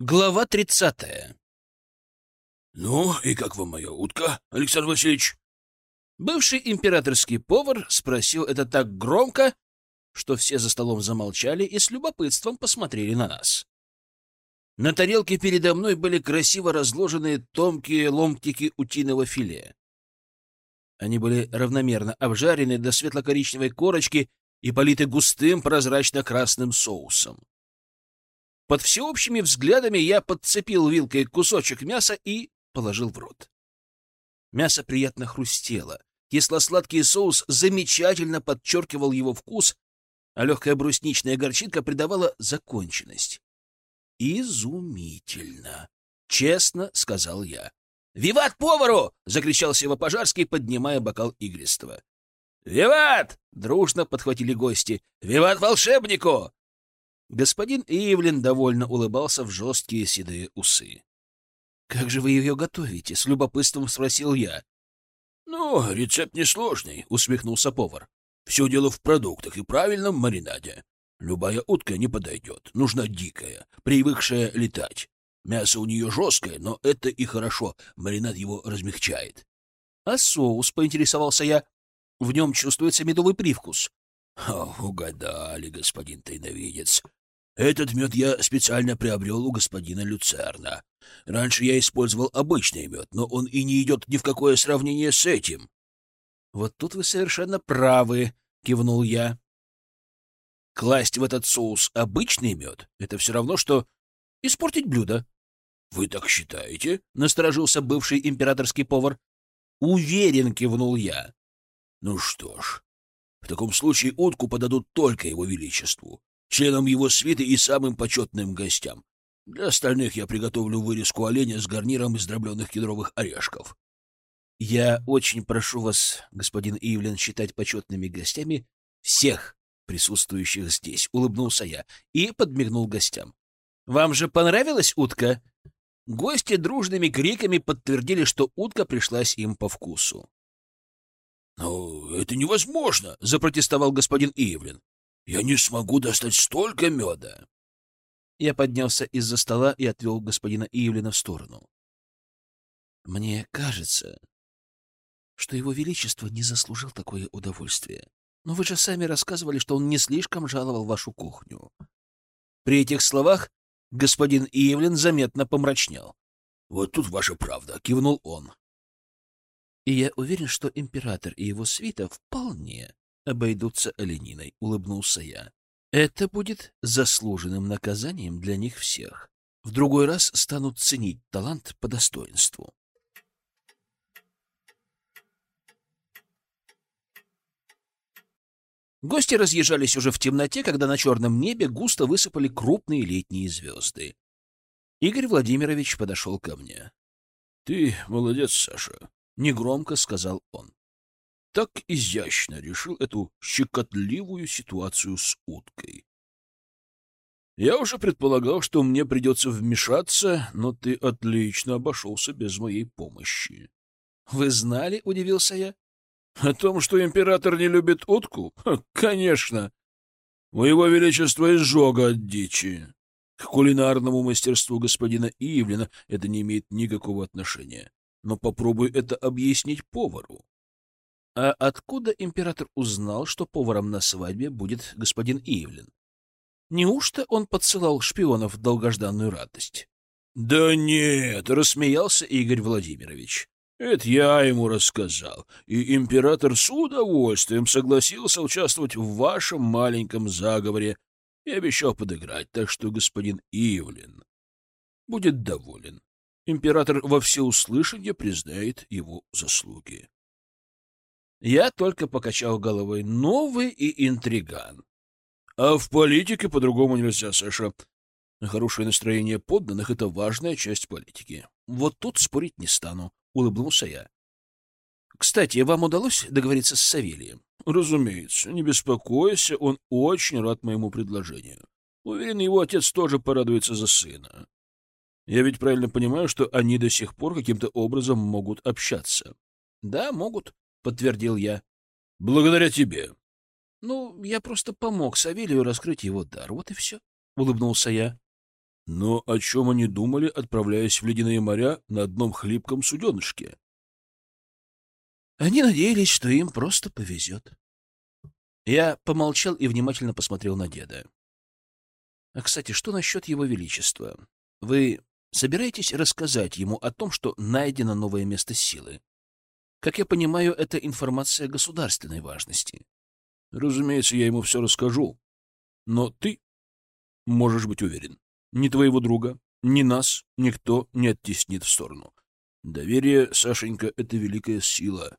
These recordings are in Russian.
Глава тридцатая. «Ну, и как вам моя утка, Александр Васильевич?» Бывший императорский повар спросил это так громко, что все за столом замолчали и с любопытством посмотрели на нас. На тарелке передо мной были красиво разложены тонкие ломтики утиного филе. Они были равномерно обжарены до светло-коричневой корочки и политы густым прозрачно-красным соусом. Под всеобщими взглядами я подцепил вилкой кусочек мяса и положил в рот. Мясо приятно хрустело. Кисло-сладкий соус замечательно подчеркивал его вкус, а легкая брусничная горчинка придавала законченность. «Изумительно!» — честно сказал я. «Виват повару!» — закричал Сева-Пожарский, поднимая бокал игристого. «Виват!» — дружно подхватили гости. «Виват волшебнику!» Господин Ивлин довольно улыбался в жесткие седые усы. — Как же вы ее готовите? — с любопытством спросил я. — Ну, рецепт несложный, — усмехнулся повар. — Все дело в продуктах и правильном маринаде. Любая утка не подойдет, нужна дикая, привыкшая летать. Мясо у нее жесткое, но это и хорошо, маринад его размягчает. — А соус, — поинтересовался я, — в нем чувствуется медовый привкус. — Угадали, господин тайновидец. Этот мед я специально приобрел у господина Люцерна. Раньше я использовал обычный мед, но он и не идет ни в какое сравнение с этим. — Вот тут вы совершенно правы, — кивнул я. Класть в этот соус обычный мед — это все равно, что испортить блюдо. — Вы так считаете? — насторожился бывший императорский повар. — Уверен, — кивнул я. — Ну что ж, в таком случае утку подадут только его величеству членам его свиты и самым почетным гостям. Для остальных я приготовлю вырезку оленя с гарниром из дробленых кедровых орешков. — Я очень прошу вас, господин Ивлен, считать почетными гостями всех присутствующих здесь, — улыбнулся я и подмигнул гостям. — Вам же понравилась утка? Гости дружными криками подтвердили, что утка пришлась им по вкусу. — Но это невозможно, — запротестовал господин Ивлен. Я не смогу достать столько меда. Я поднялся из-за стола и отвел господина Ивлина в сторону. Мне кажется, что его величество не заслужил такое удовольствие. Но вы же сами рассказывали, что он не слишком жаловал вашу кухню. При этих словах господин Ивлин заметно помрачнел. — Вот тут ваша правда, — кивнул он. — И я уверен, что император и его свита вполне обойдутся олениной, — улыбнулся я. Это будет заслуженным наказанием для них всех. В другой раз станут ценить талант по достоинству. Гости разъезжались уже в темноте, когда на черном небе густо высыпали крупные летние звезды. Игорь Владимирович подошел ко мне. — Ты молодец, Саша, — негромко сказал он так изящно решил эту щекотливую ситуацию с уткой. Я уже предполагал, что мне придется вмешаться, но ты отлично обошелся без моей помощи. — Вы знали? — удивился я. — О том, что император не любит утку? Конечно. У его величества изжога от дичи. К кулинарному мастерству господина Ивлина это не имеет никакого отношения. Но попробуй это объяснить повару. А откуда император узнал, что поваром на свадьбе будет господин Ивлин? Неужто он подсылал шпионов в долгожданную радость? — Да нет, — рассмеялся Игорь Владимирович. — Это я ему рассказал, и император с удовольствием согласился участвовать в вашем маленьком заговоре и обещал подыграть, так что господин Ивлин будет доволен. Император во всеуслышание признает его заслуги. Я только покачал головой. Новый и интриган. А в политике по-другому нельзя, Саша. Хорошее настроение подданных — это важная часть политики. Вот тут спорить не стану, — улыбнулся я. Кстати, вам удалось договориться с Савелием? Разумеется, не беспокойся, он очень рад моему предложению. Уверен, его отец тоже порадуется за сына. Я ведь правильно понимаю, что они до сих пор каким-то образом могут общаться? Да, могут, — подтвердил я. — Благодаря тебе. — Ну, я просто помог Савелию раскрыть его дар, вот и все, — улыбнулся я. Но о чем они думали, отправляясь в ледяные моря на одном хлипком суденышке? Они надеялись, что им просто повезет. Я помолчал и внимательно посмотрел на деда. А, кстати, что насчет его величества? Вы собираетесь рассказать ему о том, что найдено новое место силы? Как я понимаю, это информация государственной важности. Разумеется, я ему все расскажу. Но ты можешь быть уверен, ни твоего друга, ни нас никто не оттеснит в сторону. Доверие, Сашенька, — это великая сила,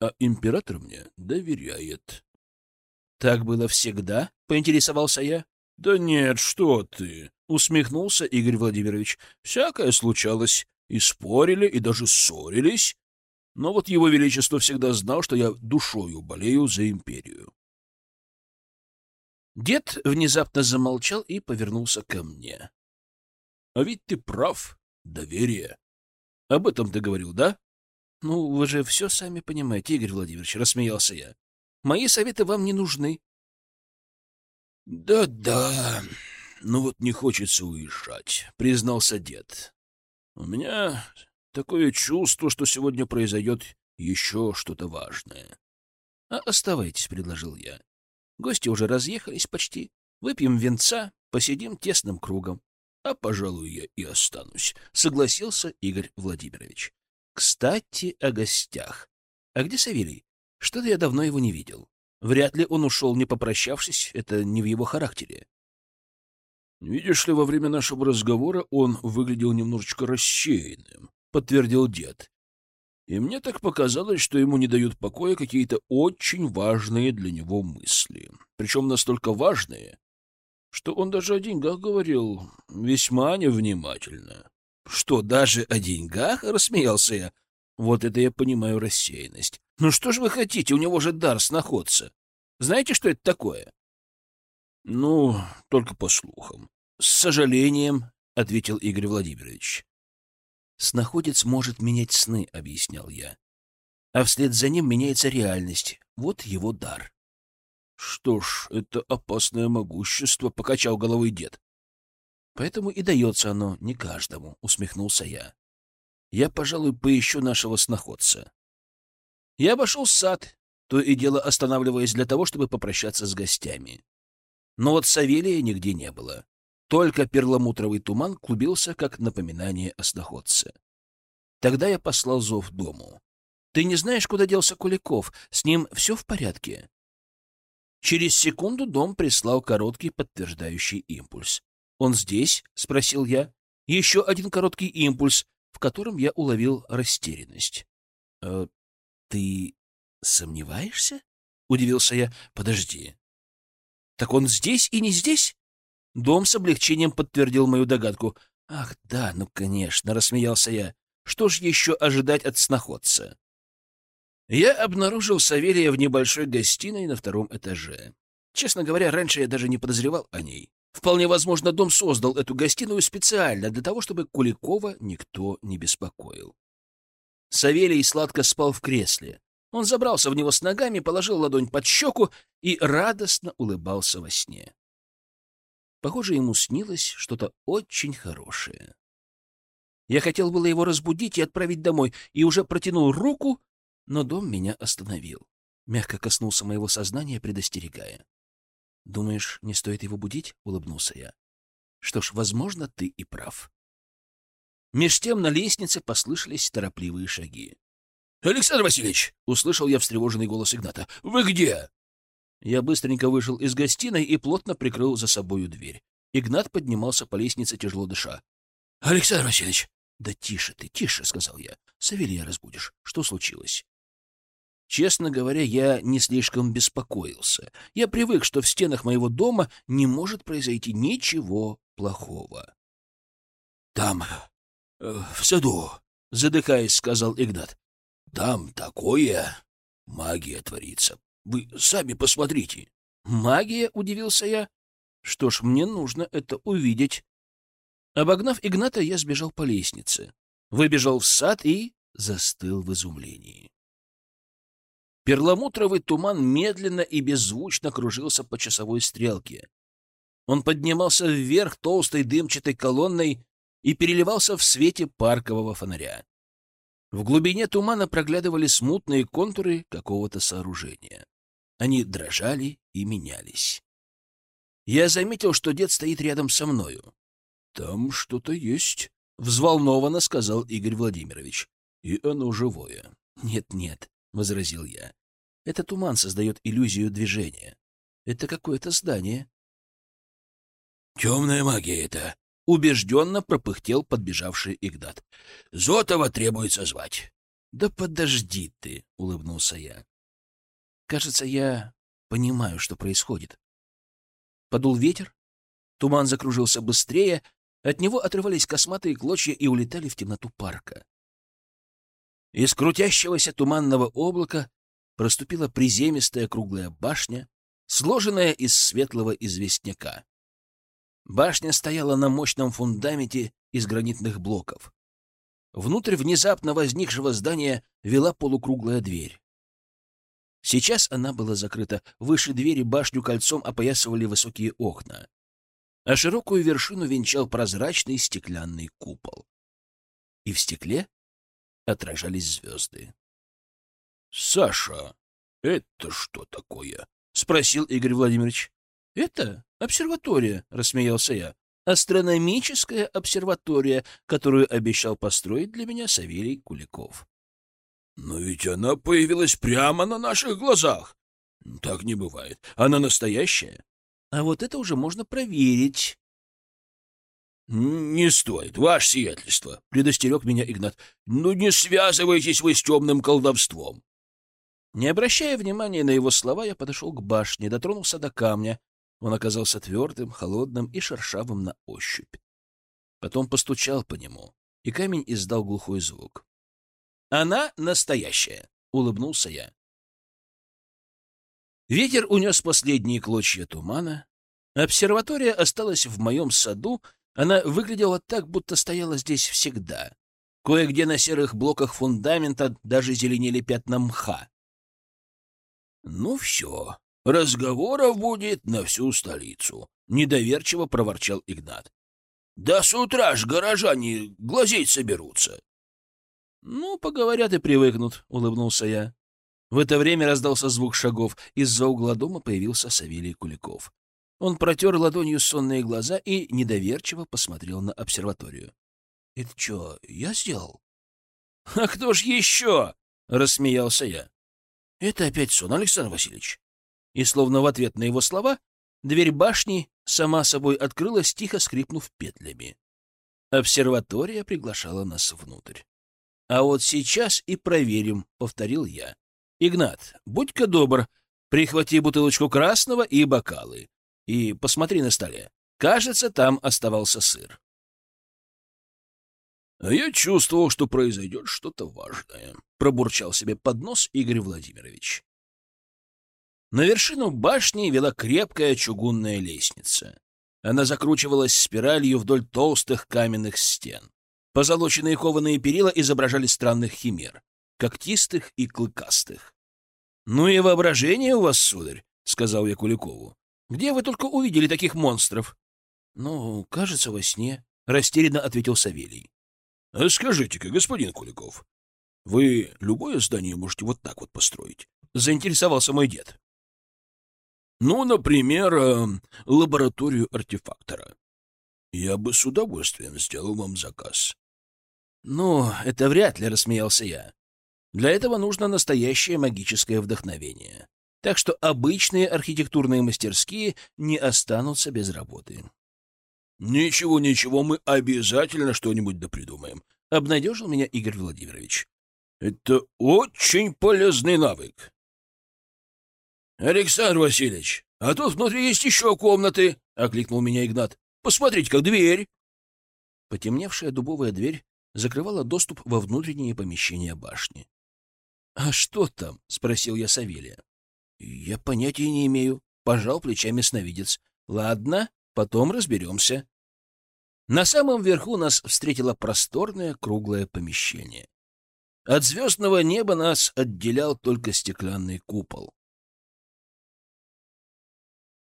а император мне доверяет. — Так было всегда? — поинтересовался я. — Да нет, что ты! — усмехнулся Игорь Владимирович. — Всякое случалось. И спорили, и даже ссорились. Но вот его величество всегда знал, что я душою болею за империю. Дед внезапно замолчал и повернулся ко мне. — А ведь ты прав. Доверие. Об этом ты говорил, да? — Ну, вы же все сами понимаете, Игорь Владимирович, — рассмеялся я. — Мои советы вам не нужны. Да — Да-да, ну вот не хочется уезжать, — признался дед. — У меня такое чувство, что сегодня произойдет еще что-то важное. — А оставайтесь, — предложил я. Гости уже разъехались почти. Выпьем венца, посидим тесным кругом. А, пожалуй, я и останусь, — согласился Игорь Владимирович. Кстати, о гостях. А где Савелий? Что-то я давно его не видел. Вряд ли он ушел, не попрощавшись, это не в его характере. Видишь ли, во время нашего разговора он выглядел немножечко рассеянным, — подтвердил дед. И мне так показалось, что ему не дают покоя какие-то очень важные для него мысли. Причем настолько важные, что он даже о деньгах говорил весьма невнимательно. — Что, даже о деньгах? — рассмеялся я. — Вот это я понимаю рассеянность. Ну что же вы хотите, у него же дар сноходца. Знаете, что это такое? — Ну, только по слухам. — С сожалением, — ответил Игорь Владимирович. Снаходец может менять сны, — объяснял я. А вслед за ним меняется реальность. Вот его дар. — Что ж, это опасное могущество, — покачал головой дед. — Поэтому и дается оно не каждому, — усмехнулся я. Я, пожалуй, поищу нашего сноходца. Я обошел сад, то и дело останавливаясь для того, чтобы попрощаться с гостями. Но вот Савелия нигде не было. Только перламутровый туман клубился, как напоминание о сноходце. Тогда я послал зов дому. «Ты не знаешь, куда делся Куликов? С ним все в порядке?» Через секунду дом прислал короткий подтверждающий импульс. «Он здесь?» — спросил я. Еще один короткий импульс, в котором я уловил растерянность. «Э, «Ты сомневаешься?» — удивился я. «Подожди. Так он здесь и не здесь?» Дом с облегчением подтвердил мою догадку. «Ах, да, ну, конечно», — рассмеялся я. «Что ж еще ожидать от сноходца?» Я обнаружил Савелия в небольшой гостиной на втором этаже. Честно говоря, раньше я даже не подозревал о ней. Вполне возможно, дом создал эту гостиную специально для того, чтобы Куликова никто не беспокоил. Савелий сладко спал в кресле. Он забрался в него с ногами, положил ладонь под щеку и радостно улыбался во сне. Похоже, ему снилось что-то очень хорошее. Я хотел было его разбудить и отправить домой, и уже протянул руку, но дом меня остановил. Мягко коснулся моего сознания, предостерегая. «Думаешь, не стоит его будить?» — улыбнулся я. «Что ж, возможно, ты и прав». Меж тем на лестнице послышались торопливые шаги. — Александр Васильевич! — услышал я встревоженный голос Игната. — Вы где? Я быстренько вышел из гостиной и плотно прикрыл за собою дверь. Игнат поднимался по лестнице, тяжело дыша. — Александр Васильевич! — Да тише ты, тише, — сказал я. — Савелия разбудишь. Что случилось? Честно говоря, я не слишком беспокоился. Я привык, что в стенах моего дома не может произойти ничего плохого. — Там Э, — В саду, — задыхаясь, сказал Игнат. — Там такое магия творится. Вы сами посмотрите. — Магия? — удивился я. — Что ж, мне нужно это увидеть. Обогнав Игната, я сбежал по лестнице, выбежал в сад и застыл в изумлении. Перламутровый туман медленно и беззвучно кружился по часовой стрелке. Он поднимался вверх толстой дымчатой колонной и переливался в свете паркового фонаря. В глубине тумана проглядывали смутные контуры какого-то сооружения. Они дрожали и менялись. Я заметил, что дед стоит рядом со мною. — Там что-то есть, — взволнованно сказал Игорь Владимирович. — И оно живое. «Нет, — Нет-нет, — возразил я. — Это туман создает иллюзию движения. Это какое-то здание. — Темная магия это, — убежденно пропыхтел подбежавший Игдат. — Зотова требуется звать. — Да подожди ты, — улыбнулся я. — Кажется, я понимаю, что происходит. Подул ветер, туман закружился быстрее, от него отрывались косматые клочья и улетали в темноту парка. Из крутящегося туманного облака проступила приземистая круглая башня, сложенная из светлого известняка. Башня стояла на мощном фундаменте из гранитных блоков. Внутрь внезапно возникшего здания вела полукруглая дверь. Сейчас она была закрыта. Выше двери башню кольцом опоясывали высокие окна, а широкую вершину венчал прозрачный стеклянный купол. И в стекле отражались звезды. — Саша, это что такое? — спросил Игорь Владимирович. — Это обсерватория, — рассмеялся я. Астрономическая обсерватория, которую обещал построить для меня Савелий Куликов. — Но ведь она появилась прямо на наших глазах. Так не бывает. Она настоящая. А вот это уже можно проверить. — Не стоит, ваше сиятельство, — предостерег меня Игнат. — Ну не связывайтесь вы с темным колдовством. Не обращая внимания на его слова, я подошел к башне, дотронулся до камня. Он оказался твердым, холодным и шершавым на ощупь. Потом постучал по нему, и камень издал глухой звук. «Она настоящая!» — улыбнулся я. Ветер унес последние клочья тумана. Обсерватория осталась в моем саду, она выглядела так, будто стояла здесь всегда. Кое-где на серых блоках фундамента даже зеленели пятна мха. «Ну все, разговоров будет на всю столицу», — недоверчиво проворчал Игнат. «Да с утра ж горожане глазеть соберутся». «Ну, поговорят и привыкнут», — улыбнулся я. В это время раздался звук шагов. Из-за угла дома появился Савелий Куликов. Он протер ладонью сонные глаза и недоверчиво посмотрел на обсерваторию. — Это что, я сделал? — А кто ж еще? — рассмеялся я. — Это опять сон, Александр Васильевич. И словно в ответ на его слова дверь башни сама собой открылась, тихо скрипнув петлями. Обсерватория приглашала нас внутрь. — А вот сейчас и проверим, — повторил я. — Игнат, будь-ка добр, прихвати бутылочку красного и бокалы. И посмотри на столе. Кажется, там оставался сыр. — А я чувствовал, что произойдет что-то важное, — пробурчал себе под нос Игорь Владимирович. На вершину башни вела крепкая чугунная лестница. Она закручивалась спиралью вдоль толстых каменных стен. Позолоченные кованые перила изображали странных химер, когтистых и клыкастых. — Ну и воображение у вас, сударь, — сказал я Куликову. — Где вы только увидели таких монстров? — Ну, кажется, во сне, — растерянно ответил Савелий. — Скажите-ка, господин Куликов, вы любое здание можете вот так вот построить? — заинтересовался мой дед. Ну, например, э, лабораторию артефактора. Я бы с удовольствием сделал вам заказ. Ну, это вряд ли, рассмеялся я. Для этого нужно настоящее магическое вдохновение. Так что обычные архитектурные мастерские не останутся без работы. Ничего, ничего, мы обязательно что-нибудь допридумаем, обнадежил меня Игорь Владимирович. Это очень полезный навык. «Александр Васильевич, а тут внутри есть еще комнаты!» — окликнул меня Игнат. «Посмотрите, как дверь!» Потемневшая дубовая дверь закрывала доступ во внутренние помещения башни. «А что там?» — спросил я Савелия. «Я понятия не имею», — пожал плечами сновидец. «Ладно, потом разберемся». На самом верху нас встретило просторное круглое помещение. От звездного неба нас отделял только стеклянный купол.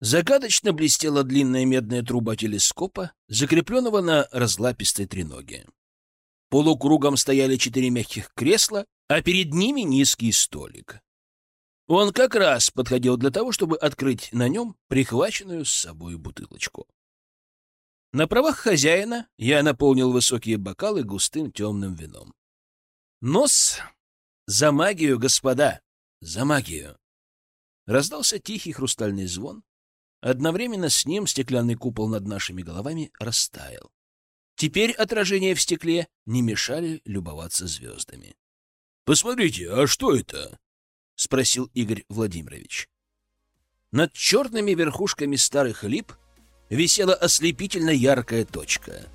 Загадочно блестела длинная медная труба телескопа, закрепленного на разлапистой треноге. Полукругом стояли четыре мягких кресла, а перед ними низкий столик. Он как раз подходил для того, чтобы открыть на нем прихваченную с собой бутылочку. На правах хозяина я наполнил высокие бокалы густым темным вином. Нос за магию, господа, за магию. Раздался тихий хрустальный звон. Одновременно с ним стеклянный купол над нашими головами растаял. Теперь отражения в стекле не мешали любоваться звездами. — Посмотрите, а что это? — спросил Игорь Владимирович. Над черными верхушками старых лип висела ослепительно яркая точка.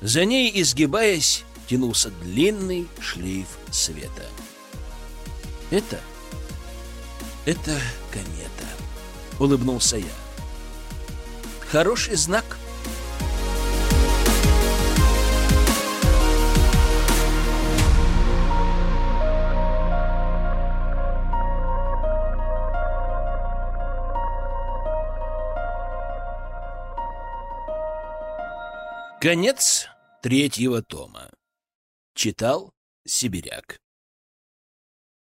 За ней, изгибаясь, тянулся длинный шлейф света. «Это... это комета», — улыбнулся я. «Хороший знак». Конец третьего тома. Читал Сибиряк.